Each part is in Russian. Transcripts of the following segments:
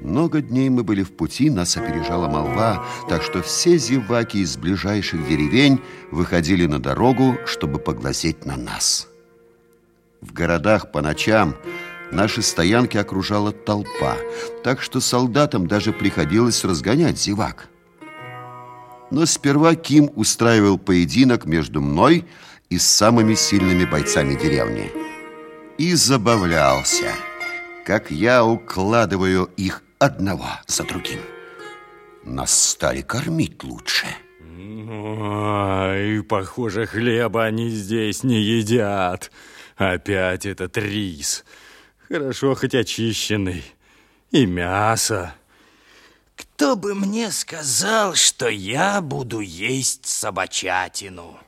Много дней мы были в пути, нас опережала молва, так что все зеваки из ближайших деревень выходили на дорогу, чтобы поглазеть на нас. В городах по ночам наши стоянки окружала толпа, так что солдатам даже приходилось разгонять зевак. Но сперва Ким устраивал поединок между мной и самыми сильными бойцами деревни. И забавлялся, как я укладываю их одного за другим. Нас стали кормить лучше. Ой, похоже, хлеба они здесь не едят. Опять этот рис. Хорошо хоть очищенный. И мясо. Кто бы мне сказал, что я буду есть собачатину?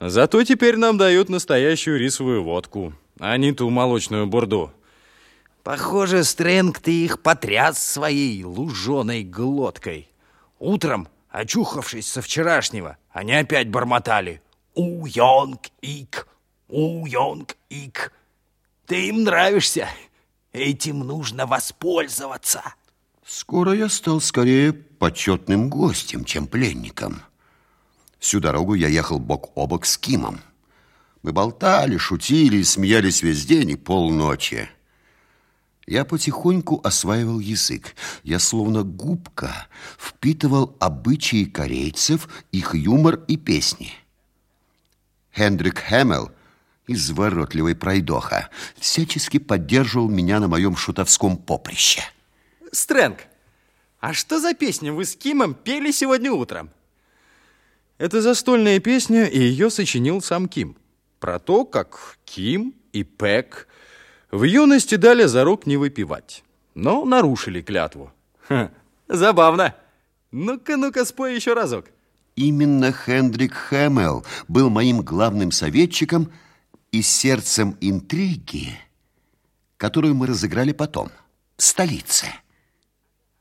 Зато теперь нам дают настоящую рисовую водку, а не ту молочную бурду. Похоже, Стрэнг, ты их потряс своей луженой глоткой. Утром, очухавшись со вчерашнего, они опять бормотали. У-йонг-ик, у-йонг-ик. Ты им нравишься. Этим нужно воспользоваться. Скоро я стал скорее почетным гостем, чем пленником. Всю дорогу я ехал бок о бок с Кимом. Мы болтали, шутили и смеялись весь день и полночи. Я потихоньку осваивал язык. Я словно губка впитывал обычаи корейцев, их юмор и песни. Хендрик Хэммел, изворотливый пройдоха, всячески поддерживал меня на моем шутовском поприще. Стрэнг, а что за песню вы с Кимом пели сегодня утром? Это застольная песня, и ее сочинил сам Ким. Про то, как Ким и Пэк в юности дали за рук не выпивать, но нарушили клятву. Ха, забавно. Ну-ка, ну-ка, спой еще разок. Именно Хендрик Хэмел был моим главным советчиком и сердцем интриги, которую мы разыграли потом, в столице.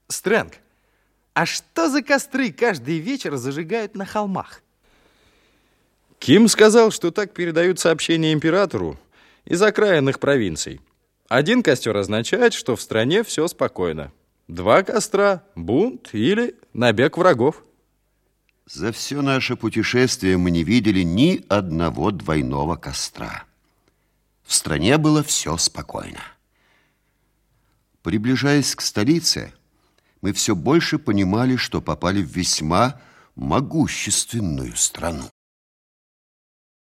Стрэнг, а что за костры каждый вечер зажигают на холмах? Ким сказал, что так передают сообщения императору из окраинных провинций. Один костер означает, что в стране все спокойно. Два костра – бунт или набег врагов. За все наше путешествие мы не видели ни одного двойного костра. В стране было все спокойно. Приближаясь к столице, мы все больше понимали, что попали в весьма могущественную страну.